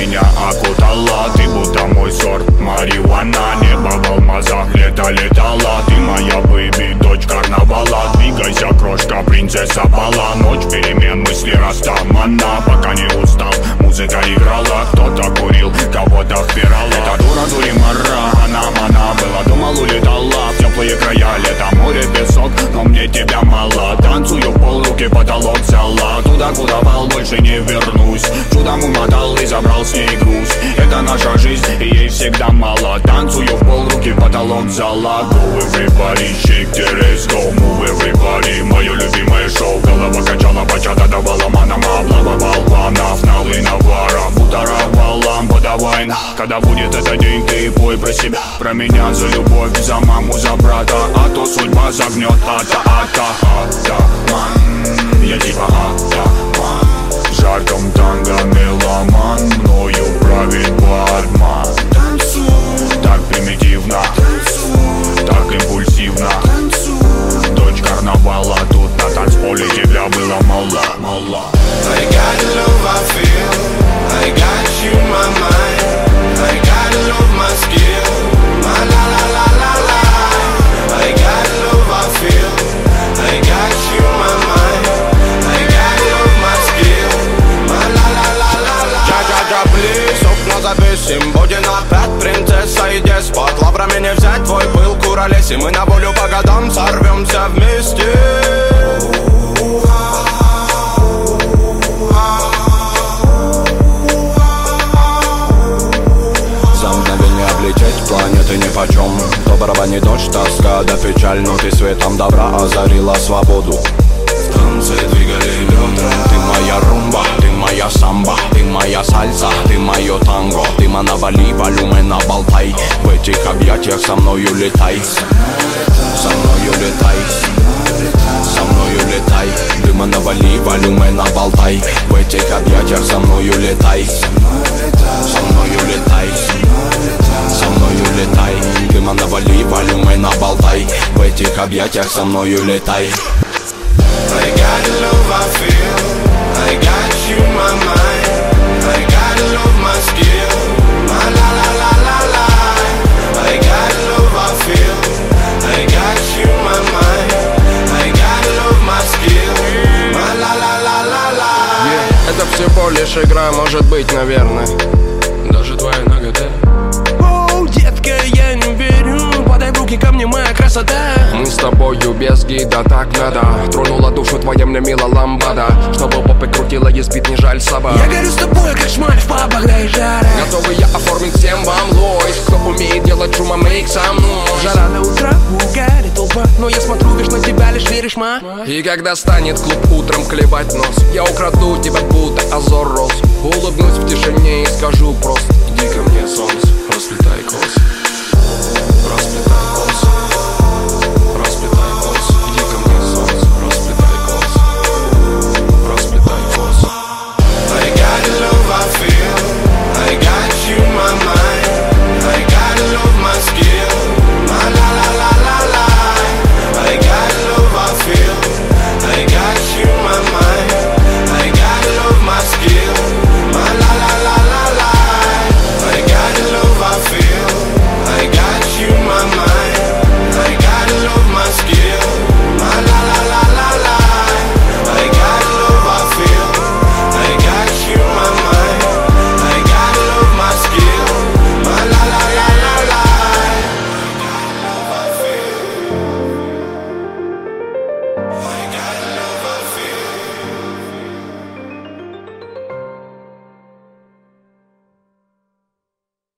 меня окутала. Ты будто мой сорт марихуана Небо в алмазах, лето летала. Ты моя бэби, дочь карнавала. Двигайся, крошка, принцесса бала потолок взяла. Туда, куда вал, больше не вернусь. Чудом умотал и забрал с ней груз. Это наша жизнь, и ей всегда мало. Танцую в пол, руки потолок взяла. Go everybody, shake the let's go Move everybody, мое любимое шоу. Голова качала, бачата давала манам Облава болванов, налы навара Будоровала, подавай на. Когда будет этот день, ты пой про себя. Про меня за любовь, за маму, за брата. А то судьба загнет ата-ата куролеси Мы на волю по годам сорвемся вместе облететь планеты нипочем Доброго не дождь, тоска да печаль Но ты светом добра озарила свободу В танце двигали бедра Ты моя румба, моя самба Ты моя сальса, ты мое танго Ты манавали, волюмена болтай. В этих объятиях со мною летай Со мною летай со мною летай. Дыма навали, волюмена болтай В этих объятиях со мною летай Со мною летай Со мною летай. Дыма навали, волюмена болтай В этих объятиях со мною летай. I Это всего лишь игра, может быть, наверное. Даже твоя нагота Оу, детка, я не верю. Подай руки ко мне, моя красота. Мы с тобою без гида, так надо. Тронула душу твоя мне мила ламбада. Чтобы попы крутила, и сбит не жаль собак. Я горю с тобой, как шмаль в пабах, да и веришь, ма? И когда станет клуб утром клевать нос Я украду тебя, будто азор роз Улыбнусь в тишине и скажу просто Иди ко мне, солнце